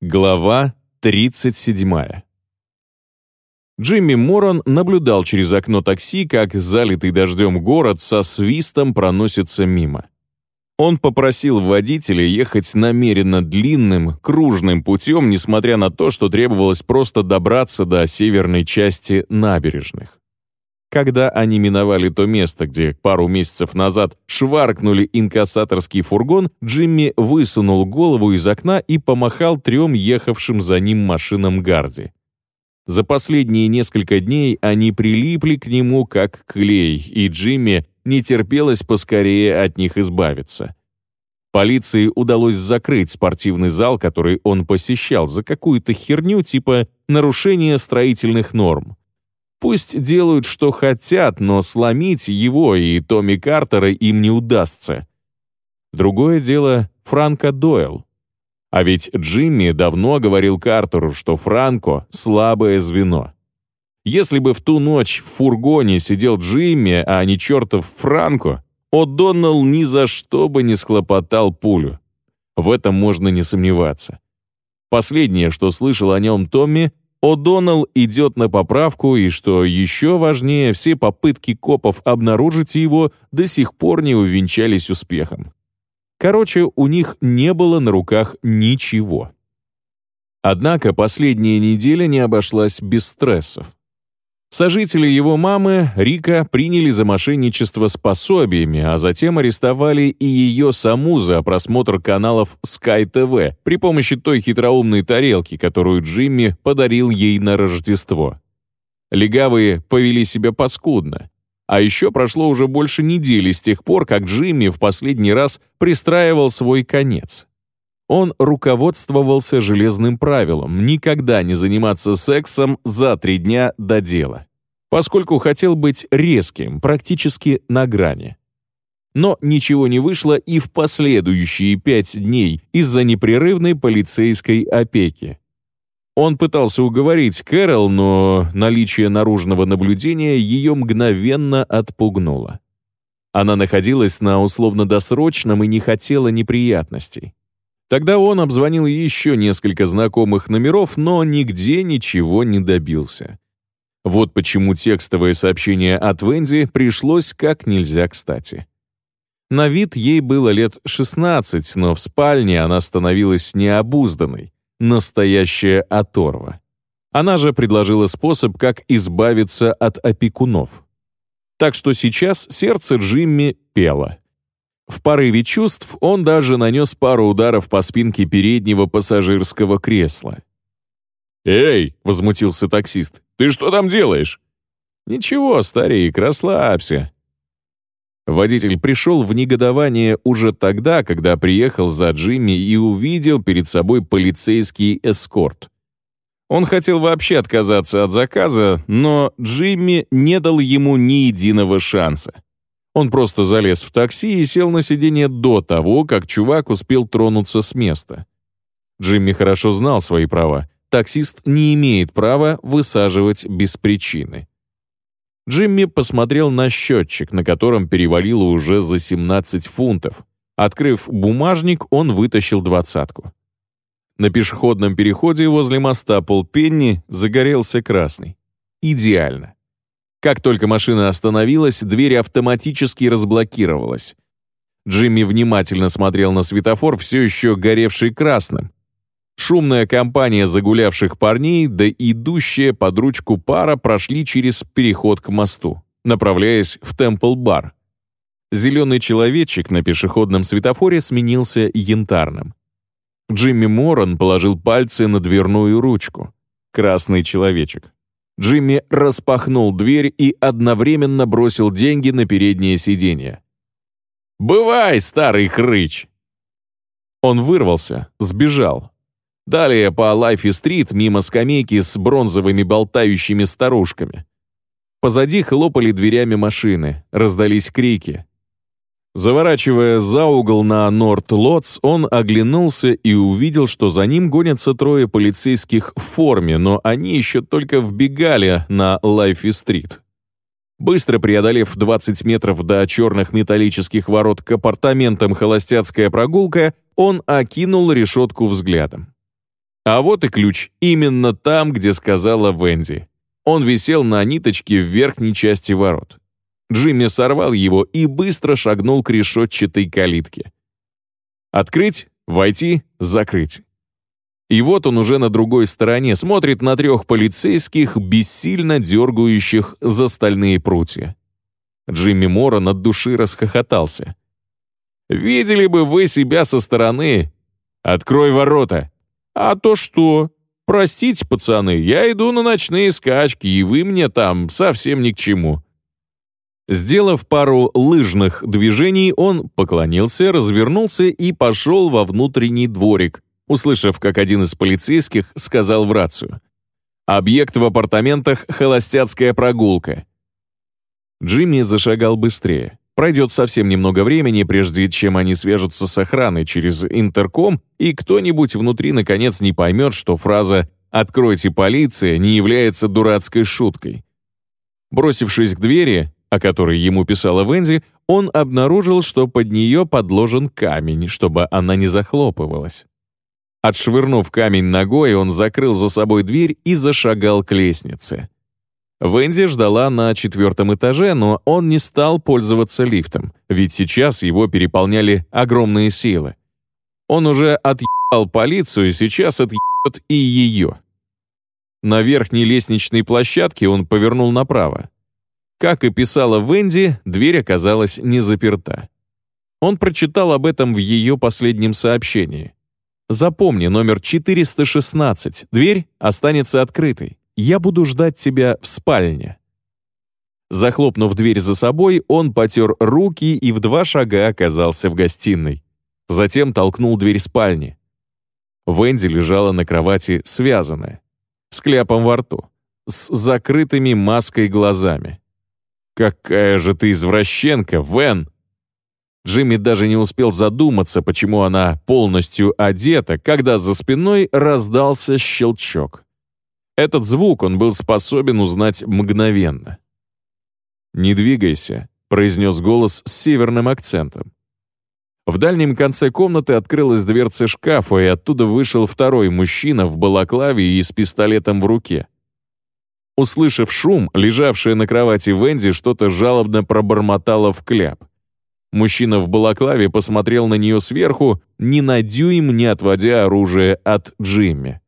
Глава 37. Джимми Морон наблюдал через окно такси, как залитый дождем город со свистом проносится мимо. Он попросил водителя ехать намеренно длинным, кружным путем, несмотря на то, что требовалось просто добраться до северной части набережных. Когда они миновали то место, где пару месяцев назад шваркнули инкассаторский фургон, Джимми высунул голову из окна и помахал трем ехавшим за ним машинам Гарди. За последние несколько дней они прилипли к нему как клей, и Джимми не терпелось поскорее от них избавиться. Полиции удалось закрыть спортивный зал, который он посещал, за какую-то херню типа нарушения строительных норм. Пусть делают, что хотят, но сломить его и Томми Картера им не удастся. Другое дело Франко Дойл. А ведь Джимми давно говорил Картеру, что Франко — слабое звено. Если бы в ту ночь в фургоне сидел Джимми, а не чертов Франко, О'Доннелл ни за что бы не схлопотал пулю. В этом можно не сомневаться. Последнее, что слышал о нем Томми, О'Доннелл идет на поправку, и, что еще важнее, все попытки копов обнаружить его до сих пор не увенчались успехом. Короче, у них не было на руках ничего. Однако последняя неделя не обошлась без стрессов. Сожители его мамы, Рика, приняли за мошенничество с пособиями, а затем арестовали и ее саму за просмотр каналов Sky TV при помощи той хитроумной тарелки, которую Джимми подарил ей на Рождество. Легавые повели себя паскудно. А еще прошло уже больше недели с тех пор, как Джимми в последний раз пристраивал свой конец. Он руководствовался железным правилом никогда не заниматься сексом за три дня до дела, поскольку хотел быть резким, практически на грани. Но ничего не вышло и в последующие пять дней из-за непрерывной полицейской опеки. Он пытался уговорить Кэрол, но наличие наружного наблюдения ее мгновенно отпугнуло. Она находилась на условно-досрочном и не хотела неприятностей. Тогда он обзвонил еще несколько знакомых номеров, но нигде ничего не добился. Вот почему текстовое сообщение от Венди пришлось как нельзя кстати. На вид ей было лет 16, но в спальне она становилась необузданной настоящая оторва. Она же предложила способ, как избавиться от опекунов. Так что сейчас сердце Джимми пело. В порыве чувств он даже нанес пару ударов по спинке переднего пассажирского кресла. «Эй!» — возмутился таксист. «Ты что там делаешь?» «Ничего, старик, расслабься. Водитель пришел в негодование уже тогда, когда приехал за Джимми и увидел перед собой полицейский эскорт. Он хотел вообще отказаться от заказа, но Джимми не дал ему ни единого шанса. Он просто залез в такси и сел на сиденье до того, как чувак успел тронуться с места. Джимми хорошо знал свои права. Таксист не имеет права высаживать без причины. Джимми посмотрел на счетчик, на котором перевалило уже за 17 фунтов. Открыв бумажник, он вытащил двадцатку. На пешеходном переходе возле моста Полпенни загорелся красный. Идеально. Как только машина остановилась, дверь автоматически разблокировалась. Джимми внимательно смотрел на светофор, все еще горевший красным, Шумная компания загулявших парней да идущая под ручку пара прошли через переход к мосту, направляясь в Темпл-бар. Зеленый человечек на пешеходном светофоре сменился янтарным. Джимми Моррон положил пальцы на дверную ручку. Красный человечек. Джимми распахнул дверь и одновременно бросил деньги на переднее сиденье. «Бывай, старый хрыч!» Он вырвался, сбежал, Далее по Лайфи-стрит мимо скамейки с бронзовыми болтающими старушками. Позади хлопали дверями машины, раздались крики. Заворачивая за угол на Норт-Лотс, он оглянулся и увидел, что за ним гонятся трое полицейских в форме, но они еще только вбегали на Лайфи-стрит. Быстро преодолев 20 метров до черных металлических ворот к апартаментам «Холостяцкая прогулка», он окинул решетку взглядом. А вот и ключ, именно там, где сказала Венди. Он висел на ниточке в верхней части ворот. Джимми сорвал его и быстро шагнул к решетчатой калитке. Открыть, войти, закрыть. И вот он уже на другой стороне смотрит на трех полицейских, бессильно дергающих за стальные прутья. Джимми Моррон от души расхохотался. «Видели бы вы себя со стороны! Открой ворота!» «А то что? Простите, пацаны, я иду на ночные скачки, и вы мне там совсем ни к чему». Сделав пару лыжных движений, он поклонился, развернулся и пошел во внутренний дворик, услышав, как один из полицейских сказал в рацию. «Объект в апартаментах — холостяцкая прогулка». Джимми зашагал быстрее. Пройдет совсем немного времени, прежде чем они свяжутся с охраной через интерком, и кто-нибудь внутри наконец не поймет, что фраза «Откройте полиция» не является дурацкой шуткой. Бросившись к двери, о которой ему писала Венди, он обнаружил, что под нее подложен камень, чтобы она не захлопывалась. Отшвырнув камень ногой, он закрыл за собой дверь и зашагал к лестнице. Венди ждала на четвертом этаже, но он не стал пользоваться лифтом, ведь сейчас его переполняли огромные силы. Он уже отъебал полицию, сейчас отъебет и ее. На верхней лестничной площадке он повернул направо. Как и писала Венди, дверь оказалась не заперта. Он прочитал об этом в ее последнем сообщении. «Запомни номер 416, дверь останется открытой я буду ждать тебя в спальне». Захлопнув дверь за собой, он потер руки и в два шага оказался в гостиной. Затем толкнул дверь спальни. Венди лежала на кровати связанная, с кляпом во рту, с закрытыми маской глазами. «Какая же ты извращенка, Вен!» Джимми даже не успел задуматься, почему она полностью одета, когда за спиной раздался щелчок. Этот звук он был способен узнать мгновенно. «Не двигайся», — произнес голос с северным акцентом. В дальнем конце комнаты открылась дверца шкафа, и оттуда вышел второй мужчина в балаклаве и с пистолетом в руке. Услышав шум, лежавшая на кровати Венди что-то жалобно пробормотала в кляп. Мужчина в балаклаве посмотрел на нее сверху, ни на дюйм не отводя оружие от Джимми.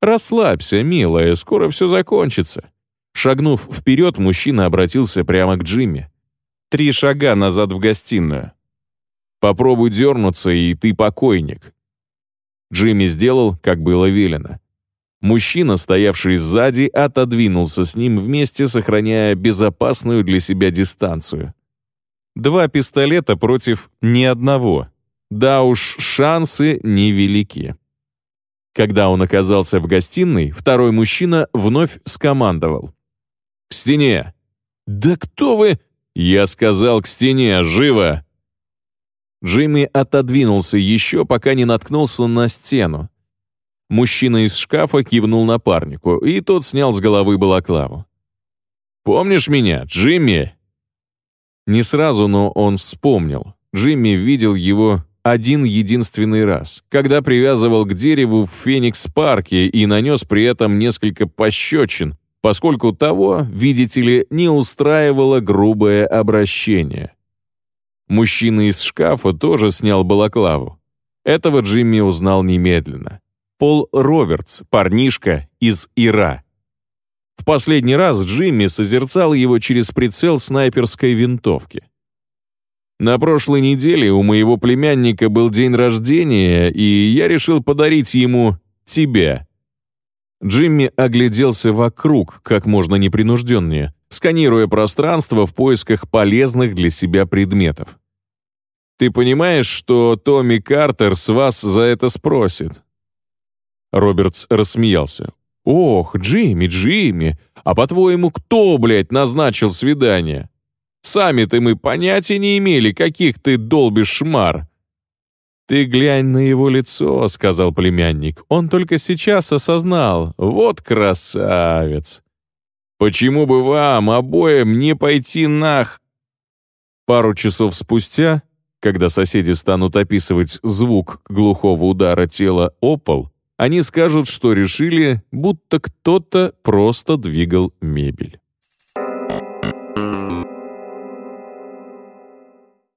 «Расслабься, милая, скоро все закончится». Шагнув вперед, мужчина обратился прямо к Джимми. «Три шага назад в гостиную. Попробуй дернуться, и ты покойник». Джимми сделал, как было велено. Мужчина, стоявший сзади, отодвинулся с ним вместе, сохраняя безопасную для себя дистанцию. Два пистолета против ни одного. Да уж, шансы невелики. Когда он оказался в гостиной, второй мужчина вновь скомандовал. «К стене!» «Да кто вы?» «Я сказал к стене, живо!» Джимми отодвинулся еще, пока не наткнулся на стену. Мужчина из шкафа кивнул напарнику, и тот снял с головы балаклаву. «Помнишь меня, Джимми?» Не сразу, но он вспомнил. Джимми видел его один единственный раз, когда привязывал к дереву в Феникс-парке и нанес при этом несколько пощечин, поскольку того, видите ли, не устраивало грубое обращение. Мужчина из шкафа тоже снял балаклаву. Этого Джимми узнал немедленно. Пол Робертс, парнишка из Ира. В последний раз Джимми созерцал его через прицел снайперской винтовки. На прошлой неделе у моего племянника был день рождения, и я решил подарить ему тебя». Джимми огляделся вокруг, как можно непринужденнее, сканируя пространство в поисках полезных для себя предметов. «Ты понимаешь, что Томми Картер с вас за это спросит?» Робертс рассмеялся. «Ох, Джимми, Джимми, а по-твоему, кто, блядь, назначил свидание?» Сами-то мы понятия не имели, каких ты долбишь шмар». «Ты глянь на его лицо», — сказал племянник. «Он только сейчас осознал. Вот красавец!» «Почему бы вам обоим не пойти нах...» Пару часов спустя, когда соседи станут описывать звук глухого удара тела о пол, Они скажут, что решили, будто кто-то просто двигал мебель.